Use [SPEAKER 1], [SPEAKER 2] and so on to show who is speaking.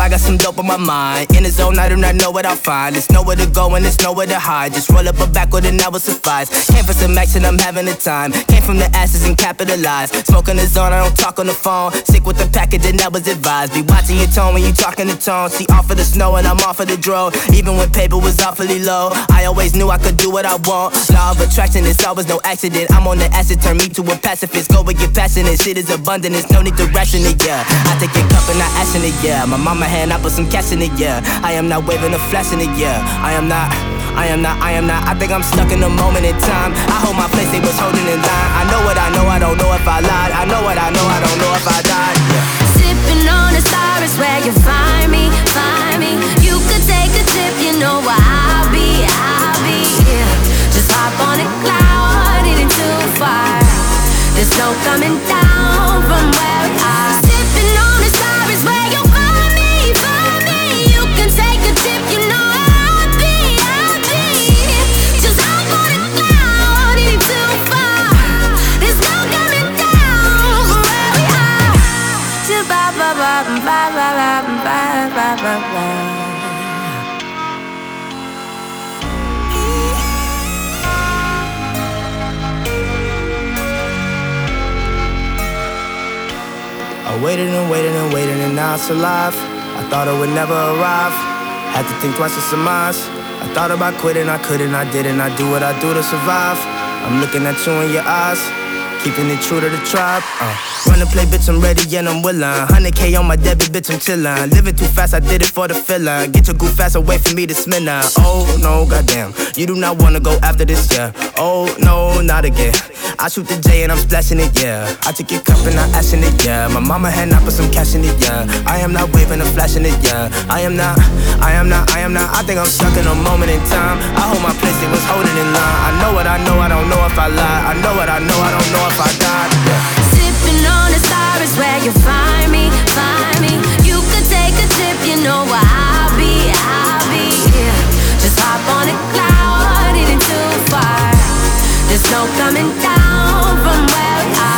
[SPEAKER 1] I got some dope on my mind. In the zone, I do not know what I'll find. It's nowhere to go and it's nowhere to hide. Just roll up a Backwood and that will suffice. Came for some action, I'm having a time. Came from the ashes and capitalized. Smoking the zone, I don't talk on the phone. Sick with the package and that was advised. Be watching your tone when you talking the tone. See, off of the snow and I'm off of the dro. Even when paper was awfully low, I always knew I could do what I want. Law of attraction, it's always no accident. I'm on the acid, turn me to a pacifist. Go and get passionate, shit is abundant, no need to ration it, yeah. I take a cup and I action it, yeah. My mama hand, I put some cash in it, yeah. I am not waving a flash in it, yeah. I am not. I am not, I am not, I think I'm stuck in a moment in time. I hold my place, they was holding in line. I know what I know, I don't know if I lied. I know what I know, I don't know if I died. Yeah.
[SPEAKER 2] Sipping on a star is where you find me, find me. You could take a trip, you know where I'll be, I'll be. Yeah. Just hop on a cloud, it ain't too far. There's no coming down
[SPEAKER 1] I waited and waited and waited and now it's alive. I thought it would never arrive. Had to think twice to surmise. I thought about quitting, I couldn't, I didn't. I do what I do to survive. I'm looking at you in your eyes. Keeping it true to the tribe. Uh. Run to play, bitch, I'm ready and I'm willing. 100k on my debit, bitch, I'm chillin'. Living too fast, I did it for the feeling. Get your goof ass away from me, this minute. Oh no, goddamn. You do not wanna go after this, yeah. Oh no, not again. I shoot the J and I'm splashing it, yeah. I take your cup and I ashing it, yeah. My mama hand I put some cash in it, yeah. I am not waving or flashing it, yeah. I am not, I am not, I am not. I think I'm stuck in a moment in time. I hold my if I lie. I know what I know, I don't know if I died. Yeah. Sipping on the star is where
[SPEAKER 2] you find me, find me. You could take a dip, you
[SPEAKER 1] know where I'll be, I'll be. Yeah.
[SPEAKER 2] Just hop on a cloud, it ain't too far. There's no coming down from where I